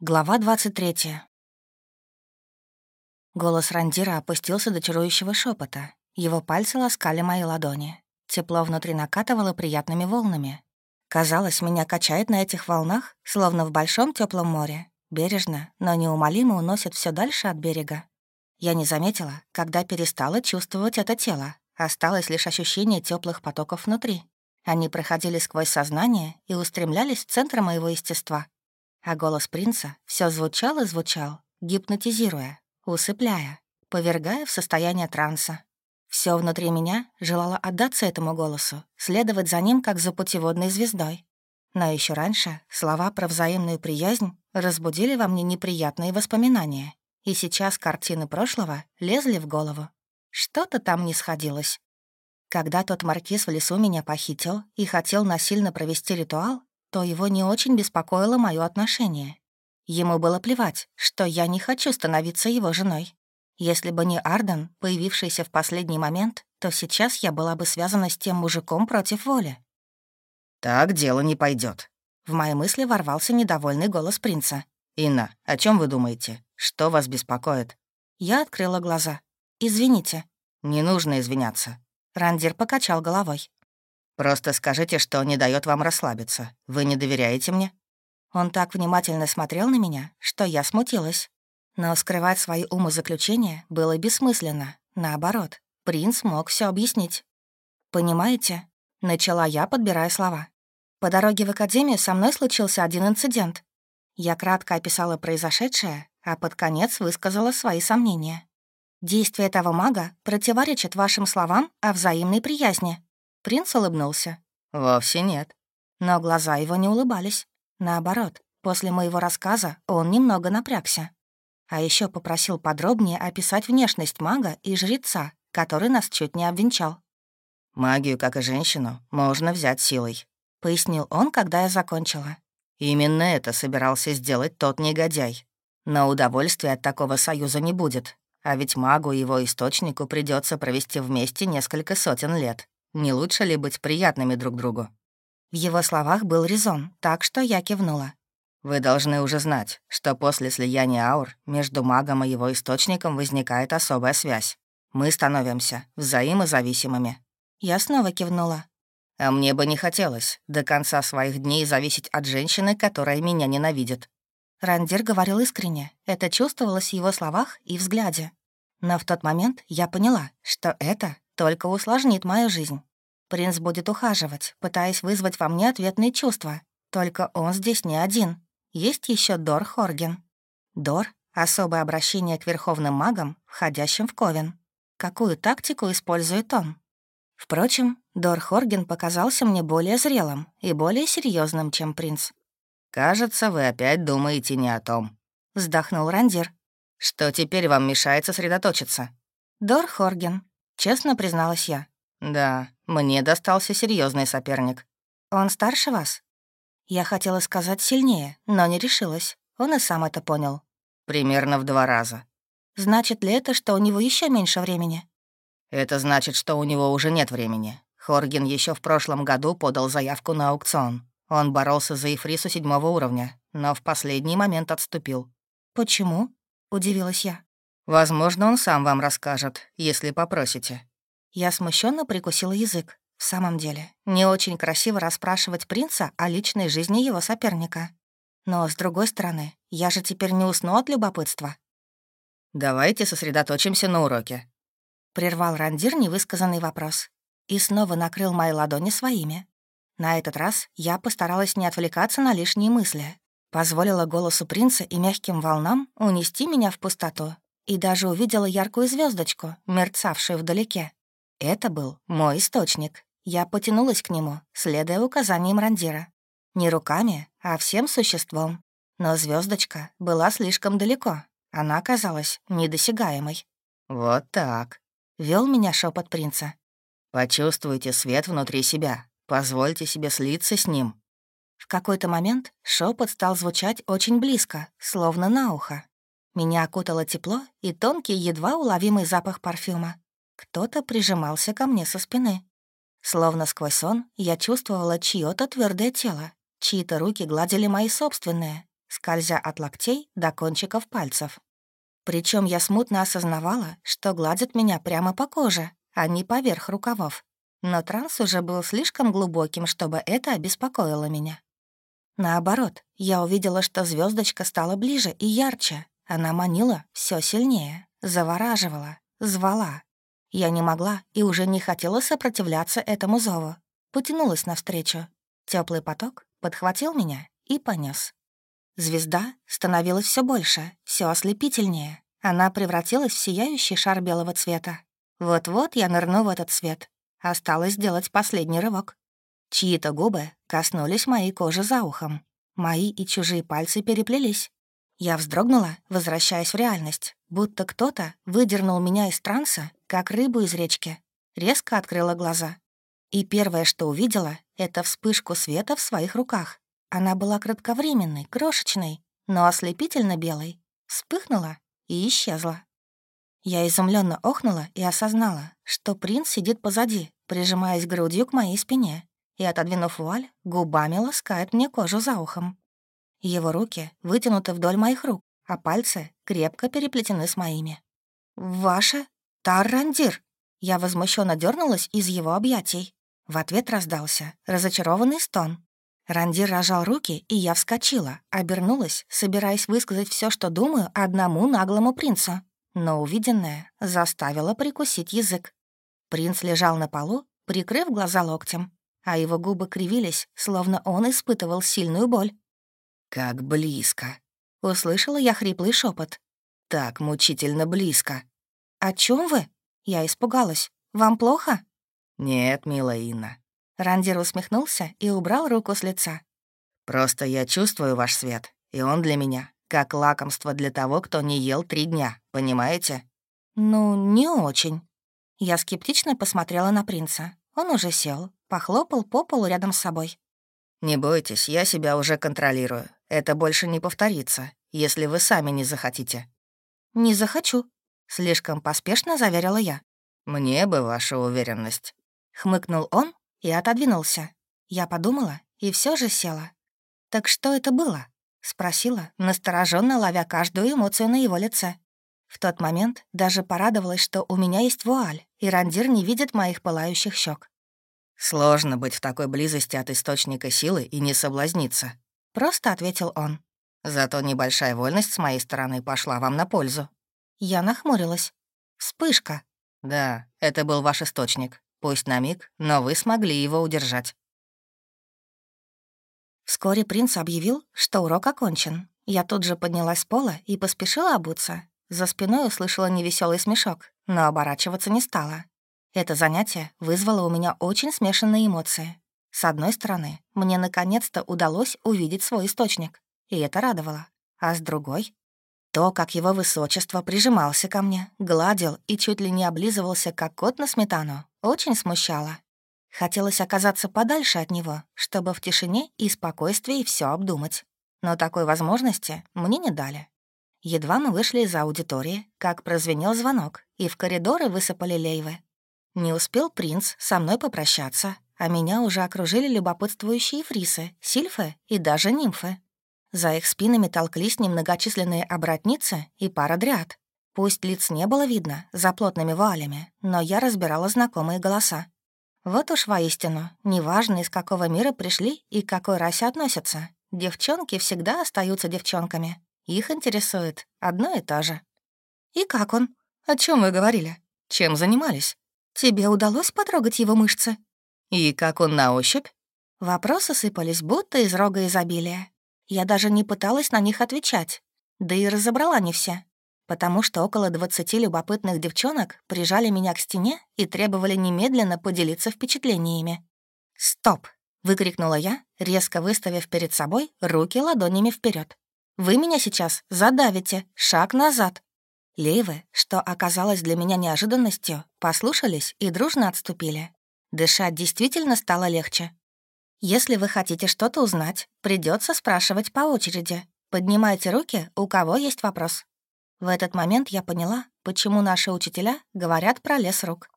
Глава 23. Голос Рандира опустился до чарующего шепота. Его пальцы ласкали мои ладони. Тепло внутри накатывало приятными волнами. Казалось, меня качает на этих волнах, словно в большом теплом море. Бережно, но неумолимо уносит все дальше от берега. Я не заметила, когда перестала чувствовать это тело. Осталось лишь ощущение теплых потоков внутри. Они проходили сквозь сознание и устремлялись в центр моего естества — а голос принца все звучал и звучал, гипнотизируя, усыпляя, повергая в состояние транса. Все внутри меня желало отдаться этому голосу, следовать за ним, как за путеводной звездой. Но еще раньше слова про взаимную приязнь разбудили во мне неприятные воспоминания, и сейчас картины прошлого лезли в голову. Что-то там не сходилось. Когда тот маркиз в лесу меня похитил и хотел насильно провести ритуал, то его не очень беспокоило мое отношение. Ему было плевать, что я не хочу становиться его женой. Если бы не Арден, появившийся в последний момент, то сейчас я была бы связана с тем мужиком против воли. «Так дело не пойдет. В мои мысли ворвался недовольный голос принца. «Инна, о чем вы думаете? Что вас беспокоит?» Я открыла глаза. «Извините». «Не нужно извиняться». Рандир покачал головой. Просто скажите, что не дает вам расслабиться. Вы не доверяете мне?» Он так внимательно смотрел на меня, что я смутилась. Но скрывать свои умозаключения было бессмысленно. Наоборот, принц мог все объяснить. «Понимаете?» — начала я, подбирая слова. «По дороге в академию со мной случился один инцидент. Я кратко описала произошедшее, а под конец высказала свои сомнения. Действие этого мага противоречит вашим словам о взаимной приязни. Принц улыбнулся. «Вовсе нет». Но глаза его не улыбались. Наоборот, после моего рассказа он немного напрягся. А еще попросил подробнее описать внешность мага и жреца, который нас чуть не обвенчал. «Магию, как и женщину, можно взять силой», — пояснил он, когда я закончила. «Именно это собирался сделать тот негодяй. Но удовольствия от такого союза не будет. А ведь магу и его источнику придется провести вместе несколько сотен лет. Не лучше ли быть приятными друг другу?» В его словах был резон, так что я кивнула. «Вы должны уже знать, что после слияния аур между магом и его источником возникает особая связь. Мы становимся взаимозависимыми». Я снова кивнула. «А мне бы не хотелось до конца своих дней зависеть от женщины, которая меня ненавидит». Рандир говорил искренне. Это чувствовалось в его словах и взгляде. Но в тот момент я поняла, что это только усложнит мою жизнь. Принц будет ухаживать, пытаясь вызвать во мне ответные чувства. Только он здесь не один. Есть еще Дор Хорген. Дор — особое обращение к верховным магам, входящим в Ковен. Какую тактику использует он? Впрочем, Дор Хорген показался мне более зрелым и более серьезным, чем принц. «Кажется, вы опять думаете не о том», — вздохнул Рандир. «Что теперь вам мешает сосредоточиться?» «Дор Хорген», Честно призналась я. «Да, мне достался серьезный соперник». «Он старше вас?» Я хотела сказать сильнее, но не решилась. Он и сам это понял. «Примерно в два раза». «Значит ли это, что у него еще меньше времени?» «Это значит, что у него уже нет времени. Хорген еще в прошлом году подал заявку на аукцион. Он боролся за Ефрису седьмого уровня, но в последний момент отступил». «Почему?» — удивилась я. Возможно, он сам вам расскажет, если попросите». Я смущенно прикусила язык. В самом деле, не очень красиво расспрашивать принца о личной жизни его соперника. Но, с другой стороны, я же теперь не усну от любопытства. «Давайте сосредоточимся на уроке», — прервал Рандир невысказанный вопрос и снова накрыл мои ладони своими. На этот раз я постаралась не отвлекаться на лишние мысли, позволила голосу принца и мягким волнам унести меня в пустоту и даже увидела яркую звездочку, мерцавшую вдалеке. Это был мой источник. Я потянулась к нему, следуя указаниям Рандира. Не руками, а всем существом. Но звездочка была слишком далеко. Она казалась недосягаемой. «Вот так», — вел меня шепот принца. «Почувствуйте свет внутри себя. Позвольте себе слиться с ним». В какой-то момент шепот стал звучать очень близко, словно на ухо. Меня окутало тепло и тонкий, едва уловимый запах парфюма. Кто-то прижимался ко мне со спины. Словно сквозь сон я чувствовала чьё-то твердое тело. Чьи-то руки гладили мои собственные, скользя от локтей до кончиков пальцев. Причем я смутно осознавала, что гладят меня прямо по коже, а не поверх рукавов. Но транс уже был слишком глубоким, чтобы это обеспокоило меня. Наоборот, я увидела, что звездочка стала ближе и ярче. Она манила все сильнее, завораживала, звала. Я не могла и уже не хотела сопротивляться этому зову. Потянулась навстречу. Теплый поток подхватил меня и понес. Звезда становилась все больше, все ослепительнее. Она превратилась в сияющий шар белого цвета. Вот-вот я нырну в этот свет. Осталось сделать последний рывок. Чьи-то губы коснулись моей кожи за ухом. Мои и чужие пальцы переплелись. Я вздрогнула, возвращаясь в реальность, будто кто-то выдернул меня из транса, как рыбу из речки. Резко открыла глаза. И первое, что увидела, — это вспышку света в своих руках. Она была кратковременной, крошечной, но ослепительно белой. Вспыхнула и исчезла. Я изумленно охнула и осознала, что принц сидит позади, прижимаясь грудью к моей спине, и, отодвинув вуаль, губами ласкает мне кожу за ухом. Его руки вытянуты вдоль моих рук, а пальцы крепко переплетены с моими. «Ваша? Таррандир!» Я возмущенно дернулась из его объятий. В ответ раздался разочарованный стон. Рандир рожал руки, и я вскочила, обернулась, собираясь высказать все, что думаю, одному наглому принцу. Но увиденное заставило прикусить язык. Принц лежал на полу, прикрыв глаза локтем, а его губы кривились, словно он испытывал сильную боль. «Как близко!» — услышала я хриплый шепот. «Так мучительно близко!» «О чем вы?» Я испугалась. «Вам плохо?» «Нет, милая Инна». Рандир усмехнулся и убрал руку с лица. «Просто я чувствую ваш свет, и он для меня как лакомство для того, кто не ел три дня, понимаете?» «Ну, не очень». Я скептично посмотрела на принца. Он уже сел, похлопал по полу рядом с собой. «Не бойтесь, я себя уже контролирую. Это больше не повторится, если вы сами не захотите». «Не захочу», — слишком поспешно заверила я. «Мне бы ваша уверенность», — хмыкнул он и отодвинулся. Я подумала и все же села. «Так что это было?» — спросила, настороженно ловя каждую эмоцию на его лице. В тот момент даже порадовалась, что у меня есть вуаль, и Рандир не видит моих пылающих щек. «Сложно быть в такой близости от источника силы и не соблазниться», — просто ответил он. «Зато небольшая вольность с моей стороны пошла вам на пользу». Я нахмурилась. «Вспышка». «Да, это был ваш источник. Пусть на миг, но вы смогли его удержать». Вскоре принц объявил, что урок окончен. Я тут же поднялась с пола и поспешила обуться. За спиной услышала невеселый смешок, но оборачиваться не стала. Это занятие вызвало у меня очень смешанные эмоции. С одной стороны, мне наконец-то удалось увидеть свой источник, и это радовало. А с другой — то, как его высочество прижимался ко мне, гладил и чуть ли не облизывался, как кот на сметану, очень смущало. Хотелось оказаться подальше от него, чтобы в тишине и спокойствии все обдумать. Но такой возможности мне не дали. Едва мы вышли из аудитории, как прозвенел звонок, и в коридоры высыпали лейвы. Не успел принц со мной попрощаться, а меня уже окружили любопытствующие фрисы, сильфы и даже нимфы. За их спинами толклись немногочисленные обратницы и пара дряд. Пусть лиц не было видно за плотными вуалями, но я разбирала знакомые голоса. Вот уж воистину, неважно, из какого мира пришли и к какой расе относятся. Девчонки всегда остаются девчонками. Их интересует одно и то же. «И как он? О чем вы говорили? Чем занимались?» «Тебе удалось потрогать его мышцы?» «И как он на ощупь?» Вопросы сыпались будто из рога изобилия. Я даже не пыталась на них отвечать. Да и разобрала не все. Потому что около двадцати любопытных девчонок прижали меня к стене и требовали немедленно поделиться впечатлениями. «Стоп!» — выкрикнула я, резко выставив перед собой руки ладонями вперед. «Вы меня сейчас задавите! Шаг назад!» Лейвы, что оказалось для меня неожиданностью, послушались и дружно отступили. Дышать действительно стало легче. Если вы хотите что-то узнать, придется спрашивать по очереди. Поднимайте руки, у кого есть вопрос. В этот момент я поняла, почему наши учителя говорят про лес рук.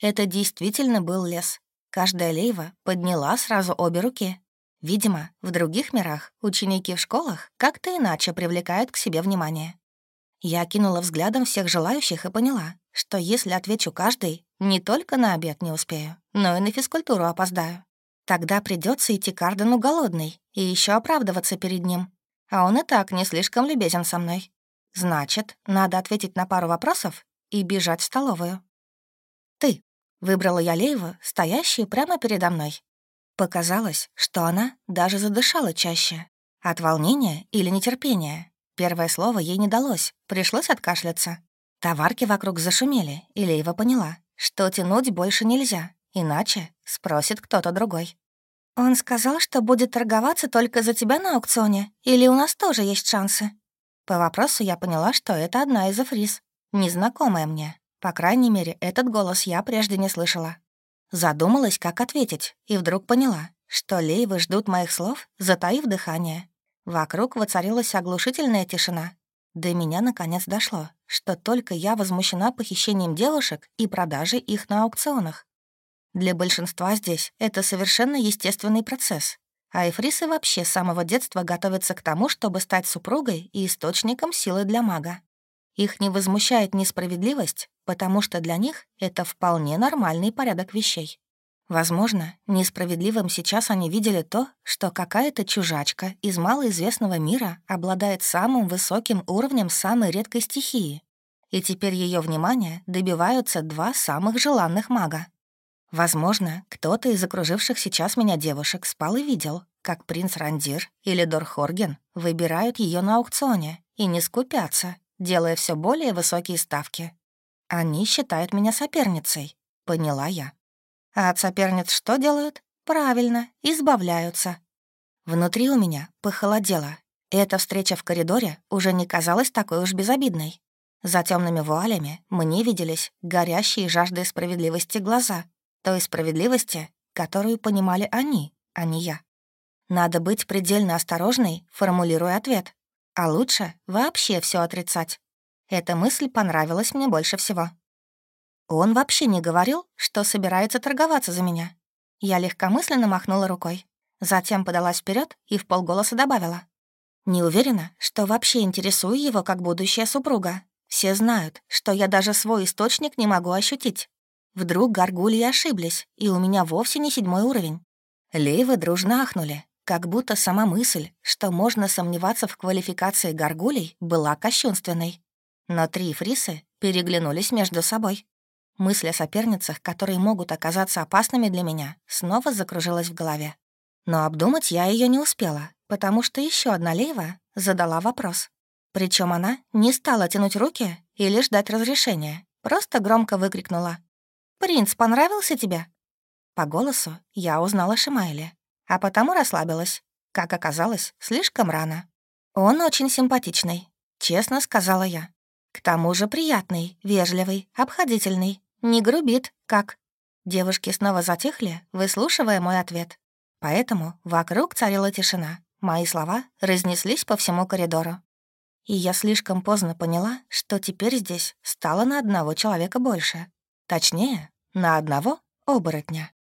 Это действительно был лес. Каждая лейва подняла сразу обе руки. Видимо, в других мирах ученики в школах как-то иначе привлекают к себе внимание. Я кинула взглядом всех желающих и поняла, что если отвечу каждый, не только на обед не успею, но и на физкультуру опоздаю. Тогда придется идти к Ардену голодный и еще оправдываться перед ним. А он и так не слишком любезен со мной. Значит, надо ответить на пару вопросов и бежать в столовую. «Ты», — выбрала я Лейву, стоящую прямо передо мной. Показалось, что она даже задышала чаще. От волнения или нетерпения. Первое слово ей не далось, пришлось откашляться. Товарки вокруг зашумели, и Лейва поняла, что тянуть больше нельзя, иначе спросит кто-то другой. «Он сказал, что будет торговаться только за тебя на аукционе, или у нас тоже есть шансы?» По вопросу я поняла, что это одна из эфриз, незнакомая мне. По крайней мере, этот голос я прежде не слышала. Задумалась, как ответить, и вдруг поняла, что лейвы ждут моих слов, затаив дыхание. Вокруг воцарилась оглушительная тишина. До меня наконец дошло, что только я возмущена похищением девушек и продажей их на аукционах. Для большинства здесь это совершенно естественный процесс. А эфрисы вообще с самого детства готовятся к тому, чтобы стать супругой и источником силы для мага. Их не возмущает несправедливость, потому что для них это вполне нормальный порядок вещей. Возможно, несправедливым сейчас они видели то, что какая-то чужачка из малоизвестного мира обладает самым высоким уровнем самой редкой стихии, и теперь ее внимание добиваются два самых желанных мага. Возможно, кто-то из окруживших сейчас меня девушек спал и видел, как принц Рандир или Дор Хорген выбирают ее на аукционе и не скупятся, делая все более высокие ставки. Они считают меня соперницей, поняла я. А от соперниц что делают? Правильно, избавляются. Внутри у меня похолодело. Эта встреча в коридоре уже не казалась такой уж безобидной. За темными вуалями мне виделись горящие жаждой справедливости глаза, той справедливости, которую понимали они, а не я. Надо быть предельно осторожной, формулируя ответ. А лучше вообще все отрицать. Эта мысль понравилась мне больше всего. Он вообще не говорил, что собирается торговаться за меня. Я легкомысленно махнула рукой. Затем подалась вперед и в полголоса добавила. «Не уверена, что вообще интересую его как будущая супруга. Все знают, что я даже свой источник не могу ощутить. Вдруг горгульи ошиблись, и у меня вовсе не седьмой уровень». Лейвы дружно ахнули, как будто сама мысль, что можно сомневаться в квалификации горгулей, была кощунственной. Но три фрисы переглянулись между собой. Мысль о соперницах, которые могут оказаться опасными для меня, снова закружилась в голове. Но обдумать я ее не успела, потому что еще одна лева задала вопрос. Причем она не стала тянуть руки или ждать разрешения, просто громко выкрикнула. «Принц понравился тебе?» По голосу я узнала Шимайли, а потому расслабилась. Как оказалось, слишком рано. Он очень симпатичный, честно сказала я. К тому же приятный, вежливый, обходительный, не грубит, как... Девушки снова затихли, выслушивая мой ответ. Поэтому вокруг царила тишина. Мои слова разнеслись по всему коридору. И я слишком поздно поняла, что теперь здесь стало на одного человека больше. Точнее, на одного оборотня.